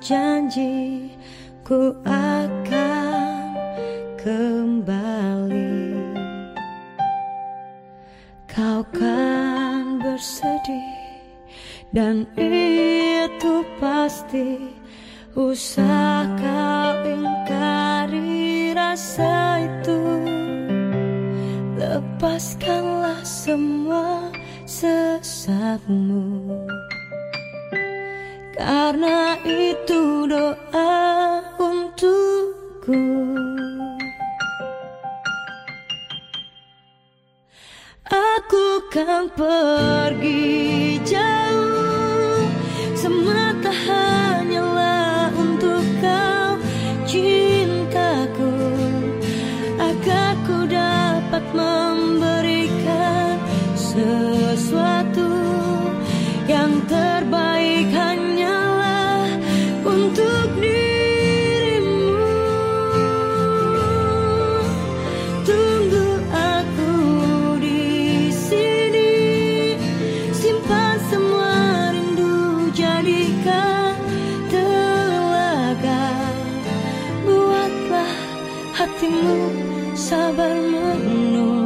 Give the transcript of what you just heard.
janji ku akan kembali. Kau kan bersedih dan itu pasti Usah kau ingkari rasa itu. Lepaskanlah semua sesatmu Karena itu doa untukku. Aku kan pergi jauh Semata hanyalah hatimu sabar menungguku